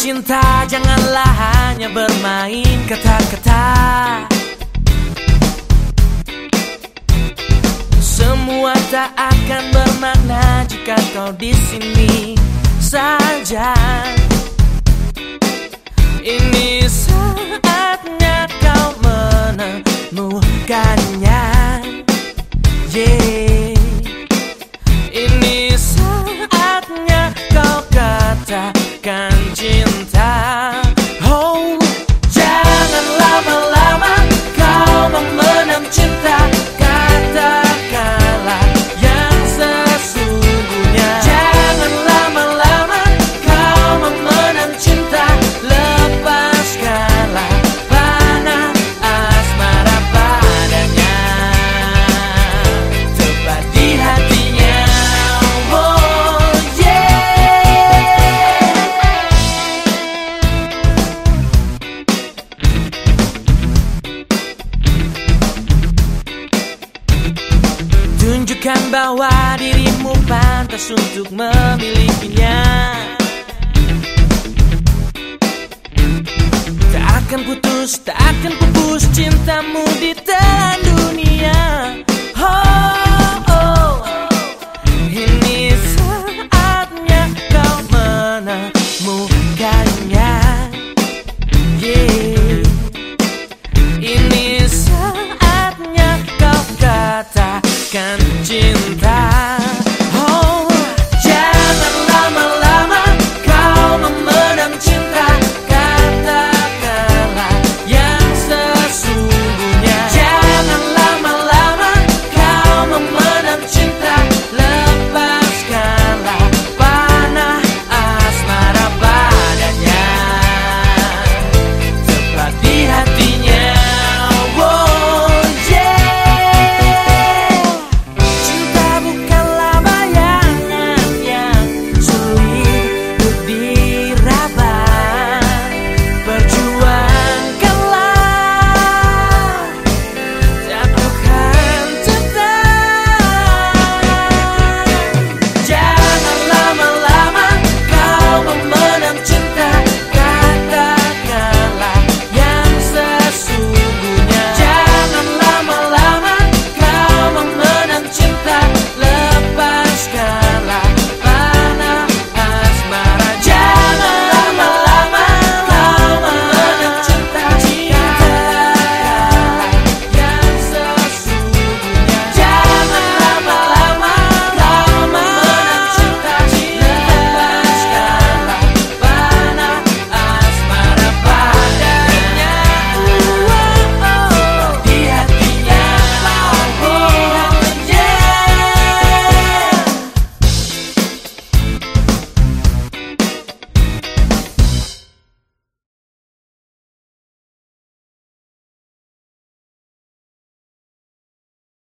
cinta janganlah hanya bermain kata-kata Semua tak akan bermakna jika kau di sini saja. Ini Tunjukkan bahwa dirimu pantas untuk memilikinya. Tak akan putus, tak akan pupus cintamu di telan dunia. Oh, oh Ini saatnya kau menemukannya. Yeah Ini saatnya kau katakan cinta.